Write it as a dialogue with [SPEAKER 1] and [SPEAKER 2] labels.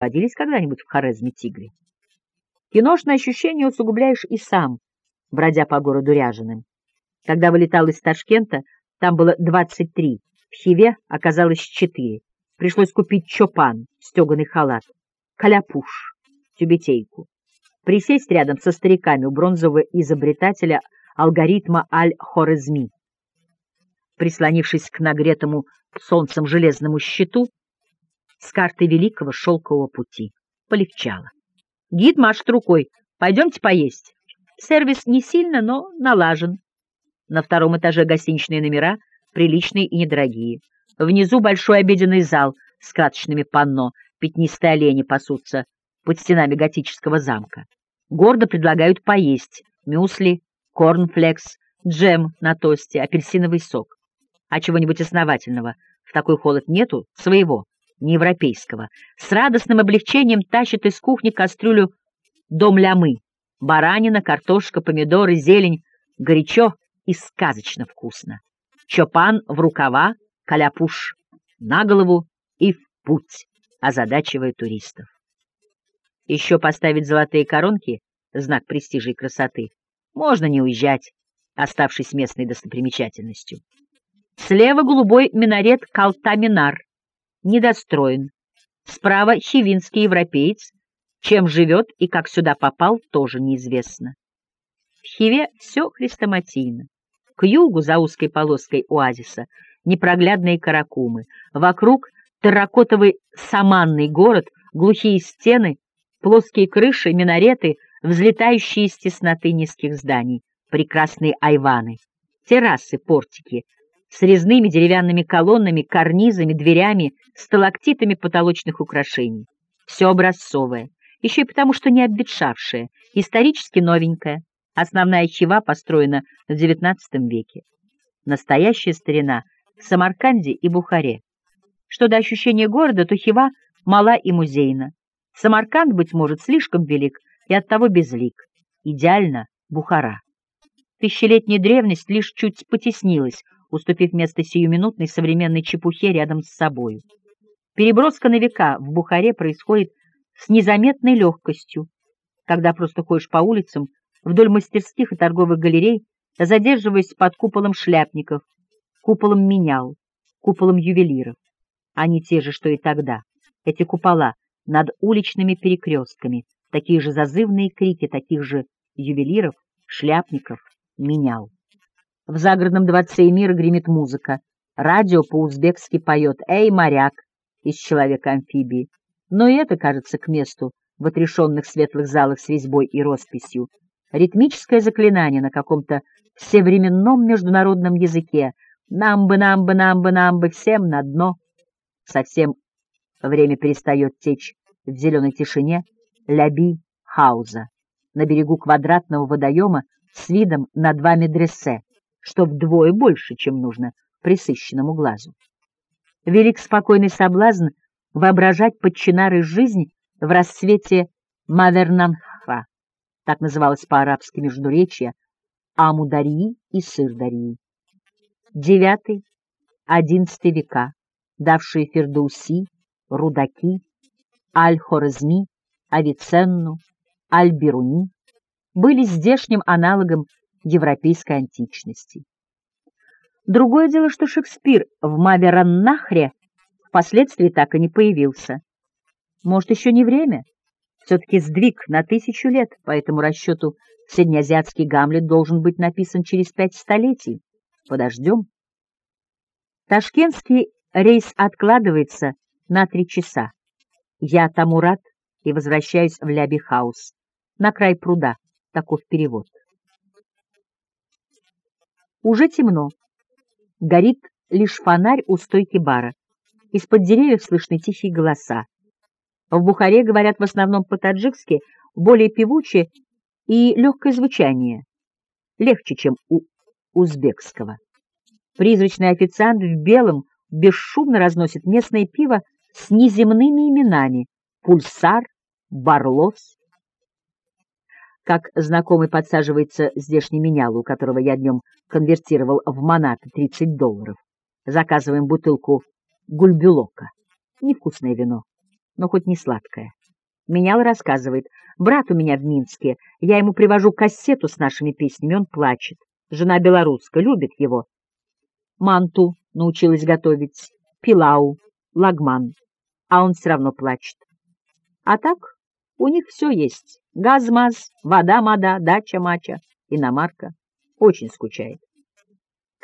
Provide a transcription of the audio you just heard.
[SPEAKER 1] Водились когда-нибудь в Хорезме тигры? Киношное ощущение усугубляешь и сам, бродя по городу ряженым. Когда вылетал из Ташкента, там было 23, в Хиве оказалось 4. Пришлось купить чопан, стеганый халат, каляпуш, тюбетейку. Присесть рядом со стариками у бронзового изобретателя алгоритма Аль-Хорезми. Прислонившись к нагретому солнцем железному щиту, с карты великого шелкового пути. Полегчало. Гид машет рукой. «Пойдемте поесть». Сервис не сильно, но налажен. На втором этаже гостиничные номера, приличные и недорогие. Внизу большой обеденный зал с красочными панно, пятнистые олени пасутся под стенами готического замка. Гордо предлагают поесть мюсли, корнфлекс, джем на тосте, апельсиновый сок. А чего-нибудь основательного в такой холод нету, своего, не европейского. С радостным облегчением тащит из кухни кастрюлю дом лямы. Баранина, картошка, помидоры, зелень. Горячо и сказочно вкусно. Чопан в рукава, каляпуш на голову и в путь, озадачивая туристов. Еще поставить золотые коронки, знак престижа и красоты, можно не уезжать, оставшись местной достопримечательностью. Слева голубой минарет Калтаминар, недостроен. Справа хивинский европеец, чем живет и как сюда попал, тоже неизвестно. В Хиве все хрестоматийно. К югу, за узкой полоской оазиса, непроглядные каракумы. Вокруг терракотовый саманный город, глухие стены, плоские крыши, минареты, взлетающие из тесноты низких зданий, прекрасные айваны, террасы, портики, с резными деревянными колоннами, карнизами, дверями, сталактитами потолочных украшений. Все образцовое, еще и потому, что не обветшавшее, исторически новенькое. Основная хива построена в XIX веке. Настоящая старина в Самарканде и Бухаре. Что до ощущения города, то хива мала и музейна. Самарканд, быть может, слишком велик и оттого безлик. Идеально Бухара. Тысячелетняя древность лишь чуть потеснилась, уступив место сиюминутной современной чепухе рядом с собою. Переброска на века в Бухаре происходит с незаметной легкостью, когда просто ходишь по улицам, вдоль мастерских и торговых галерей, задерживаясь под куполом шляпников, куполом менял, куполом ювелиров. Они те же, что и тогда. Эти купола над уличными перекрестками, такие же зазывные крики таких же ювелиров, шляпников, менял. В загородном дворце мира гремит музыка. Радио по-узбекски поет «Эй, моряк!» из «Человека-амфибии». Но и это кажется к месту в отрешенных светлых залах с резьбой и росписью. Ритмическое заклинание на каком-то всевременном международном языке. Нам бы, нам бы, нам бы, нам бы, всем на дно. Совсем время перестает течь в зеленой тишине Ляби Хауза на берегу квадратного водоема с видом на два медресе что вдвое больше, чем нужно присыщенному глазу. Велик спокойный соблазн воображать подчинары жизнь в рассвете Мавернанха, так называлось по-арабски междуречье, Амударии и Сырдарии. Девятый, одиннадцатый века, давшие Фердауси, Рудаки, Аль-Хорезми, Авиценну, Аль-Бируни, были здешним аналогом европейской античности. Другое дело, что Шекспир в Мавераннахре впоследствии так и не появился. Может, еще не время? Все-таки сдвиг на тысячу лет, по этому расчету среднеазиатский Гамлет должен быть написан через пять столетий. Подождем. Ташкентский рейс откладывается на три часа. Я тому рад и возвращаюсь в Ляби-хаус, на край пруда, таков перевод. Уже темно. Горит лишь фонарь у стойки бара. Из-под деревьев слышны тихие голоса. В Бухаре говорят в основном по-таджикски, более певуче и легкое звучание. Легче, чем у узбекского. Призрачный официант в белом бесшумно разносит местное пиво с неземными именами — Пульсар, Барлос, как знакомый подсаживается здешний менялу, которого я днем конвертировал в монаты 30 долларов. Заказываем бутылку гульбюлока. Невкусное вино. но хоть не сладкое. Менял рассказывает, брат у меня в Минске, я ему привожу кассету с нашими песнями, он плачет. Жена белорусская, любит его. Манту научилась готовить, пилау, лагман, а он все равно плачет. А так у них все есть. Газ-маз, вода-мада, дача-мача, иномарка. Очень скучает.